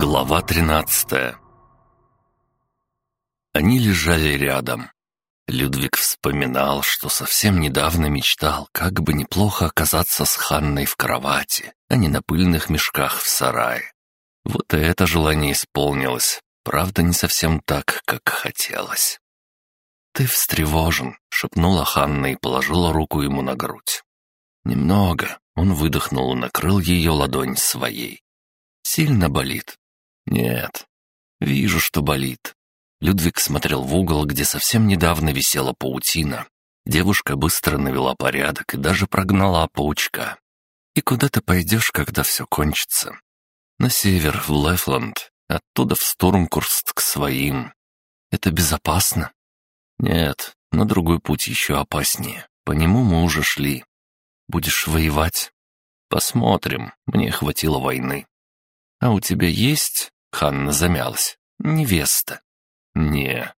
Глава 13 Они лежали рядом. Людвиг вспоминал, что совсем недавно мечтал, как бы неплохо оказаться с Ханной в кровати, а не на пыльных мешках в сарае. Вот и это желание исполнилось, правда, не совсем так, как хотелось. «Ты встревожен», — шепнула Ханна и положила руку ему на грудь. «Немного», — он выдохнул и накрыл ее ладонь своей. «Сильно болит?» «Нет». «Вижу, что болит». Людвиг смотрел в угол, где совсем недавно висела паутина. Девушка быстро навела порядок и даже прогнала паучка. «И куда ты пойдешь, когда все кончится?» «На север, в Лефланд, оттуда в Стурмкурст к своим. Это безопасно?» «Нет, на другой путь еще опаснее. По нему мы уже шли. Будешь воевать?» «Посмотрим. Мне хватило войны». «А у тебя есть...» — Ханна замялась. «Невеста». «Не».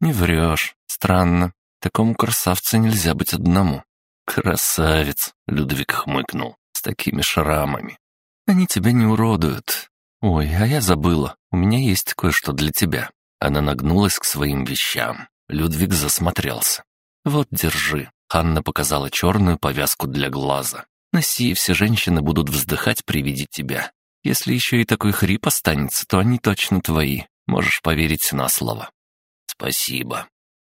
«Не врешь. Странно. Такому красавцу нельзя быть одному». «Красавец», — Людвиг хмыкнул, — «с такими шрамами». «Они тебя не уродуют. Ой, а я забыла. У меня есть кое-что для тебя». Она нагнулась к своим вещам. Людвиг засмотрелся. «Вот, держи». Ханна показала черную повязку для глаза. «Носи, все женщины будут вздыхать при виде тебя. Если еще и такой хрип останется, то они точно твои. Можешь поверить на слово». «Спасибо».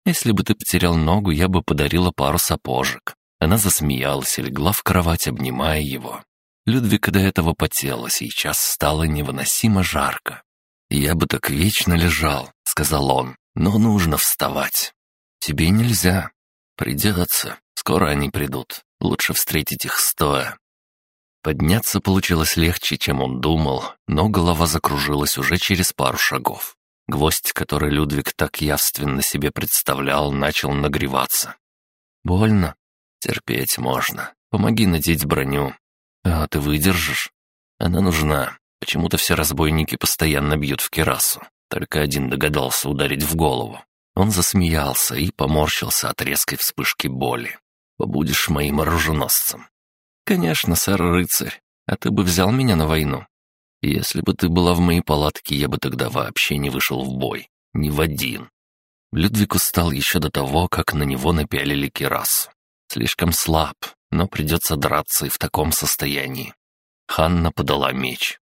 «Если бы ты потерял ногу, я бы подарила пару сапожек». Она засмеялась и легла в кровать, обнимая его. Людвиг до этого потела, сейчас стало невыносимо жарко. «Я бы так вечно лежал», — сказал он, — «но нужно вставать». «Тебе нельзя». «Придется. Скоро они придут. Лучше встретить их стоя». Подняться получилось легче, чем он думал, но голова закружилась уже через пару шагов. Гвоздь, который Людвиг так явственно себе представлял, начал нагреваться. «Больно?» «Терпеть можно. Помоги надеть броню». «А ты выдержишь?» «Она нужна. Почему-то все разбойники постоянно бьют в керасу. Только один догадался ударить в голову. Он засмеялся и поморщился от резкой вспышки боли. «Побудешь моим оруженосцем. «Конечно, сэр-рыцарь. А ты бы взял меня на войну?» «Если бы ты была в моей палатке, я бы тогда вообще не вышел в бой. Ни в один». Людвиг устал еще до того, как на него напялили кирасу. Слишком слаб, но придется драться и в таком состоянии. Ханна подала меч.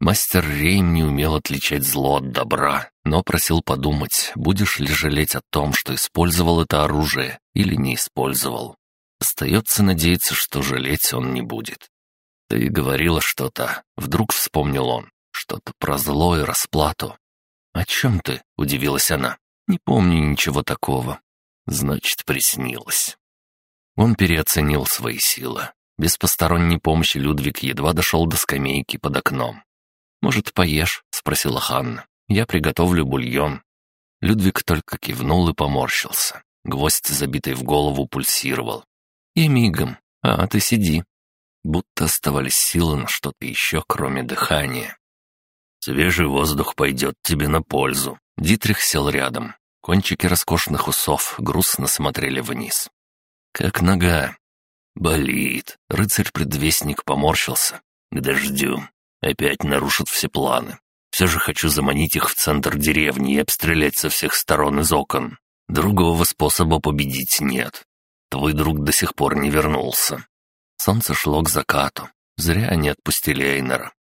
Мастер Рейм не умел отличать зло от добра, но просил подумать, будешь ли жалеть о том, что использовал это оружие или не использовал. Остается надеяться, что жалеть он не будет. «Ты говорила что-то», — вдруг вспомнил он, что-то про зло и расплату. «О чем ты?» — удивилась она. «Не помню ничего такого». «Значит, приснилось». Он переоценил свои силы. Без посторонней помощи Людвиг едва дошел до скамейки под окном. «Может, поешь?» — спросила Ханна. «Я приготовлю бульон». Людвиг только кивнул и поморщился. Гвоздь, забитый в голову, пульсировал. «И мигом. А, ты сиди». Будто оставались силы на что-то еще, кроме дыхания. «Свежий воздух пойдет тебе на пользу». Дитрих сел рядом. Кончики роскошных усов грустно смотрели вниз. «Как нога?» «Болит». Рыцарь-предвестник поморщился. «К дождю. Опять нарушат все планы. Все же хочу заманить их в центр деревни и обстрелять со всех сторон из окон. Другого способа победить нет. Твой друг до сих пор не вернулся. Солнце шло к закату. Зря они отпустили Эйнера.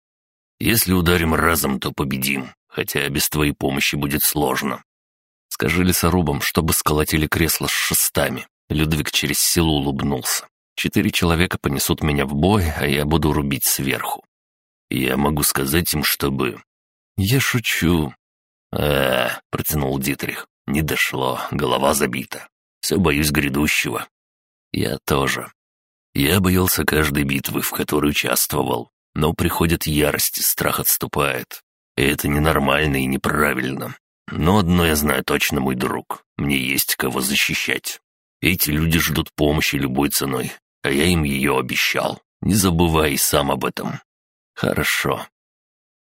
Если ударим разом, то победим, хотя без твоей помощи будет сложно. Скажи лесорубам, чтобы сколотили кресло с шестами. Людвиг через силу улыбнулся. Четыре человека понесут меня в бой, а я буду рубить сверху. Я могу сказать им, чтобы... Я шучу. А, протянул Дитрих. Не дошло, голова забита. Все боюсь грядущего. Я тоже. Я боялся каждой битвы, в которой участвовал, но приходит ярость и страх отступает. И это ненормально и неправильно. Но одно я знаю точно, мой друг. Мне есть кого защищать. Эти люди ждут помощи любой ценой, а я им ее обещал. Не забывай сам об этом. Хорошо.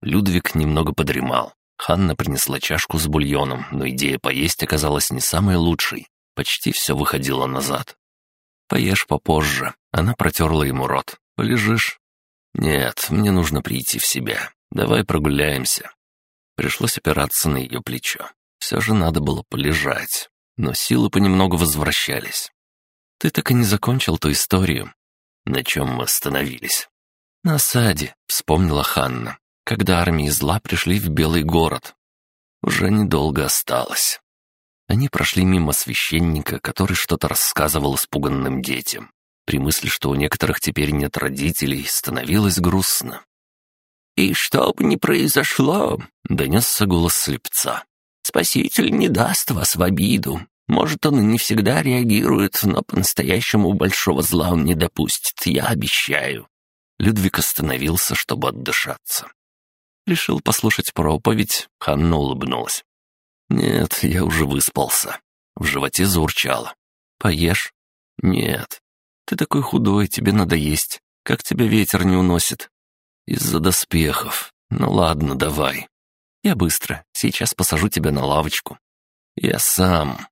Людвиг немного подремал. Ханна принесла чашку с бульоном, но идея поесть оказалась не самой лучшей. Почти все выходило назад. «Поешь попозже». Она протерла ему рот. «Полежишь?» «Нет, мне нужно прийти в себя. Давай прогуляемся. Пришлось опираться на ее плечо. Все же надо было полежать, но силы понемногу возвращались. «Ты так и не закончил ту историю». «На чем мы остановились?» «На осаде», — вспомнила Ханна, когда армии зла пришли в Белый город. Уже недолго осталось. Они прошли мимо священника, который что-то рассказывал испуганным детям. При мысли, что у некоторых теперь нет родителей, становилось грустно. «И что бы ни произошло», — донесся голос слепца, — «Спаситель не даст вас в обиду. Может, он и не всегда реагирует, но по-настоящему большого зла он не допустит, я обещаю». Людвиг остановился, чтобы отдышаться. Решил послушать проповедь, Ханна улыбнулась. «Нет, я уже выспался». В животе заурчало. «Поешь?» «Нет. Ты такой худой, тебе надо есть. Как тебя ветер не уносит?» «Из-за доспехов. Ну ладно, давай. Я быстро. Сейчас посажу тебя на лавочку». «Я сам».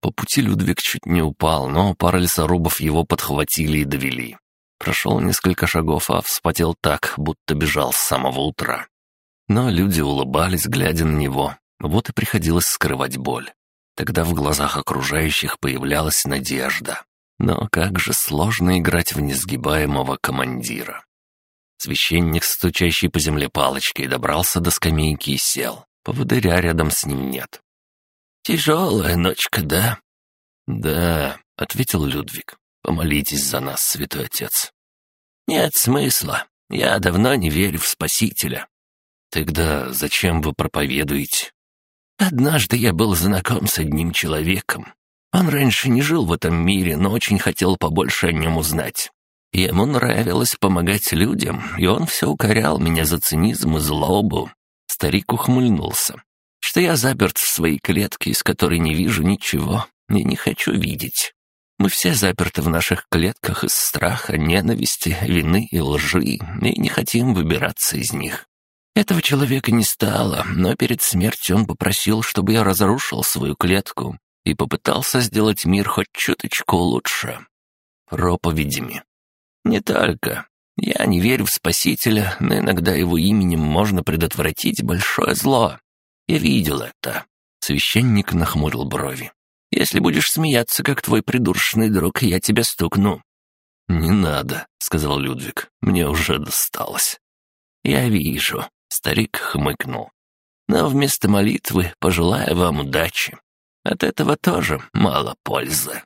По пути Людвиг чуть не упал, но пара лесорубов его подхватили и довели. Прошел несколько шагов, а вспотел так, будто бежал с самого утра. Но люди улыбались, глядя на него, вот и приходилось скрывать боль. Тогда в глазах окружающих появлялась надежда. Но как же сложно играть в несгибаемого командира. Священник, стучащий по земле палочкой, добрался до скамейки и сел. Поводыря рядом с ним нет. «Тяжелая ночка, да?» «Да», — ответил Людвиг. «Помолитесь за нас, святой отец». «Нет смысла. Я давно не верю в Спасителя». «Тогда зачем вы проповедуете?» Однажды я был знаком с одним человеком. Он раньше не жил в этом мире, но очень хотел побольше о нем узнать. Ему нравилось помогать людям, и он все укорял меня за цинизм и злобу. Старик ухмыльнулся, что я заперт в своей клетке, из которой не вижу ничего и не хочу видеть. Мы все заперты в наших клетках из страха, ненависти, вины и лжи, и не хотим выбираться из них. Этого человека не стало, но перед смертью он попросил, чтобы я разрушил свою клетку и попытался сделать мир хоть чуточку лучше. Проповедями. Не только. Я не верю в Спасителя, но иногда его именем можно предотвратить большое зло. Я видел это. Священник нахмурил брови. «Если будешь смеяться, как твой придурочный друг, я тебя стукну». «Не надо», — сказал Людвиг. «Мне уже досталось». «Я вижу», Старик хмыкнул. «Но вместо молитвы пожелаю вам удачи. От этого тоже мало пользы».